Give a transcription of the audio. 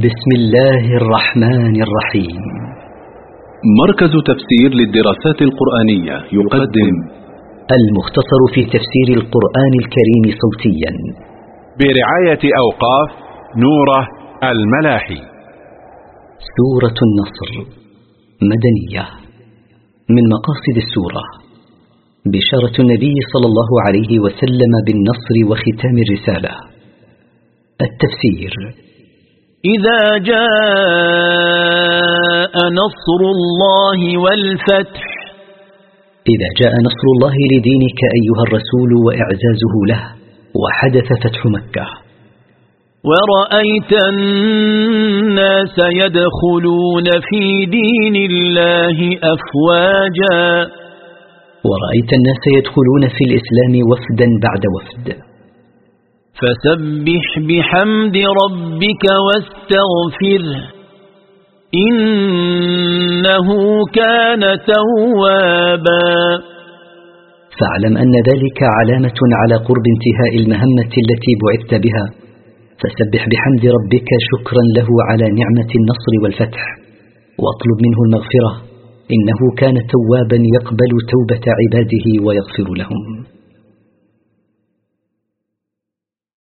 بسم الله الرحمن الرحيم. مركز تفسير للدراسات القرآنية يقدم المختصر في تفسير القرآن الكريم صوتيا. برعاية أوقاف نوره الملاحي. سورة النصر مدنية. من مقاصد السورة بشارة النبي صلى الله عليه وسلم بالنصر وختام الرسالة. التفسير إذا جاء نصر الله والفتح. إذا جاء نصر الله لدينك أيها الرسول وإعزازه له وحدث فتح مكة. ورأيت الناس يدخلون في دين الله أفواجا. ورأيت الناس يدخلون في الإسلام وفدا بعد وفد. فسبح بحمد ربك واستغفره إنه كان توابا. فاعلم أن ذلك علامة على قرب انتهاء المهمة التي بعثت بها. فسبح بحمد ربك شكرا له على نعمة النصر والفتح. واطلب منه المغفرة. إنه كان توابا يقبل توبة عباده ويغفر لهم.